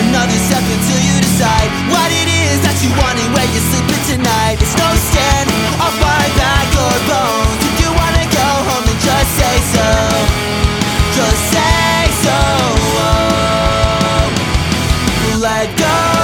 Another step until you decide What it is that you want and where you're sleeping tonight. It's no stand or far back or bones. If you wanna go home then just say so Just say so. Let go.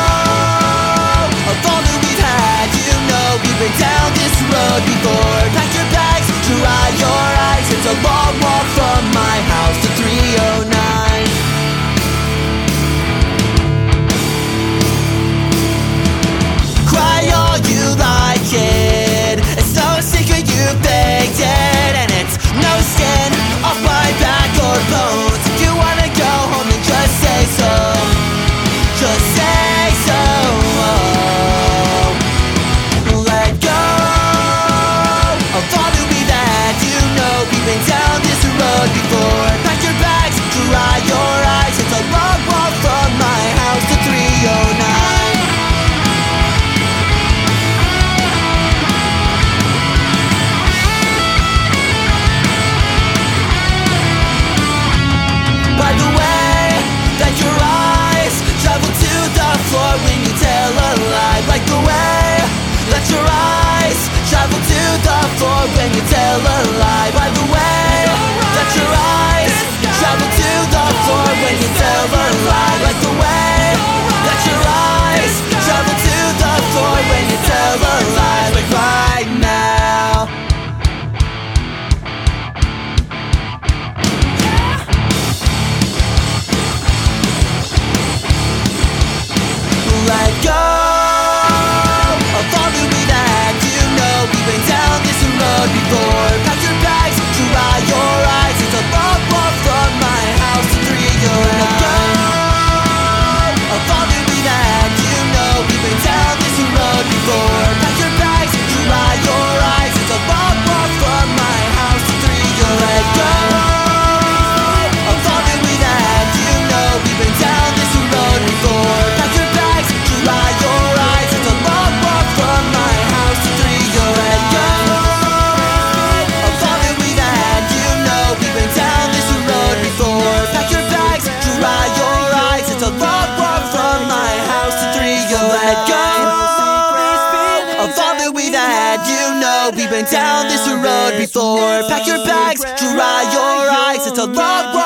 We've had. You know we've been down this road before. Pack your bags, dry your eyes. It's a long walk